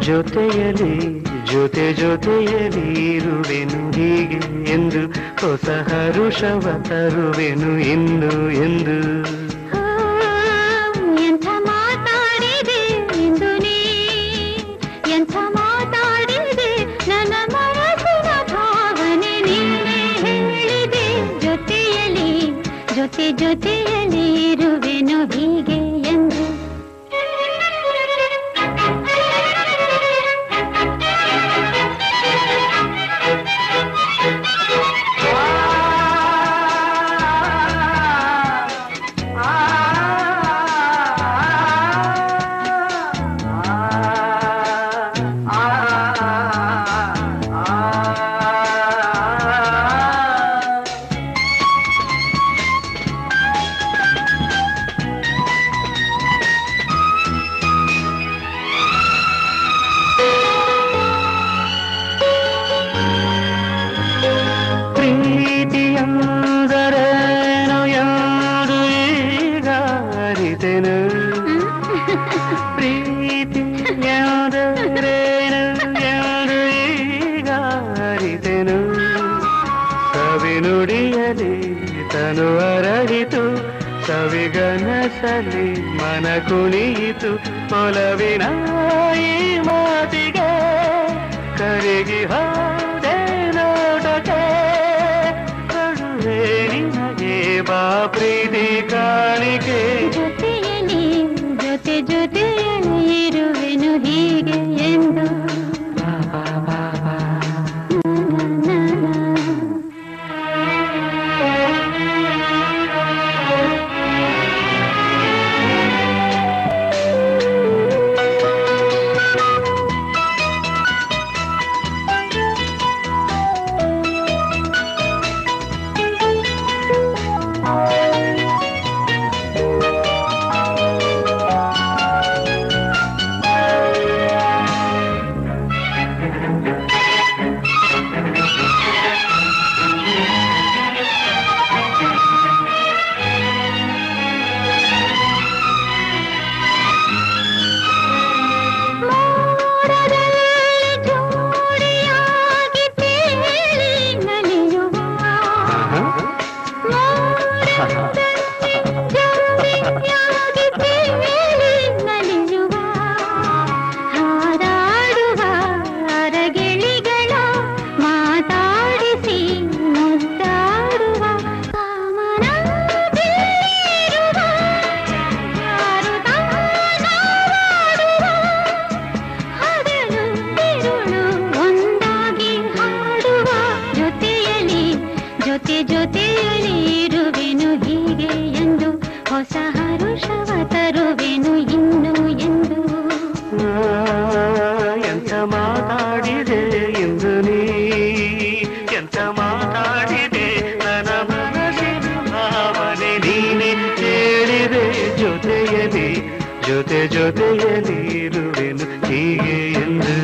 ಜೊತೆಯಲಿ ಜೊತೆ ಜೊತೆಯಲಿ ಇರುವೆನು ಹೀಗೆ ಎಂದು ಹೊಸ ಹರುಷವ ತರುವೆನು ಇನ್ನು ಎಂದು. ಜೊತೆ ಎಂಥ ಯಾರು ತನು ಅರಳಿತು ಸವಿಗನಸಲಿ ಮನ ಕುಣಿಯಿತು ಒಲವಿನ ಈ ಮಾತಿಗೆ ಕರಗಿ ಹೋದೆ ಕಡುವೆ ನಿನಗೆ ಬಾ ಪ್ರೀತಿ ಕಾಣಿಕೆ. ಜೊತೆಯಲ್ಲಿ ಜೊತೆ ಜೊತೆಯಲಿ ಕೇಶವ ತರುವೆನು ಇನ್ನು ಎಂದು ಎಂತ ಮಾತಾಡಿದೆ ಎಂದು ನೀ ಎಂತ ಮಾತಾಡಿದೆ ನನ್ನ ಮನಸ್ಸಿನ ಭಾವನೆ ನೀನೆ ಹೇಳಿದೆ ಜೊತೆಯಲ್ಲಿ ಜೊತೆ ಜೊತೆಯಲ್ಲಿ ಇರುವೆನು ಹೀಗೆ ಎಂದು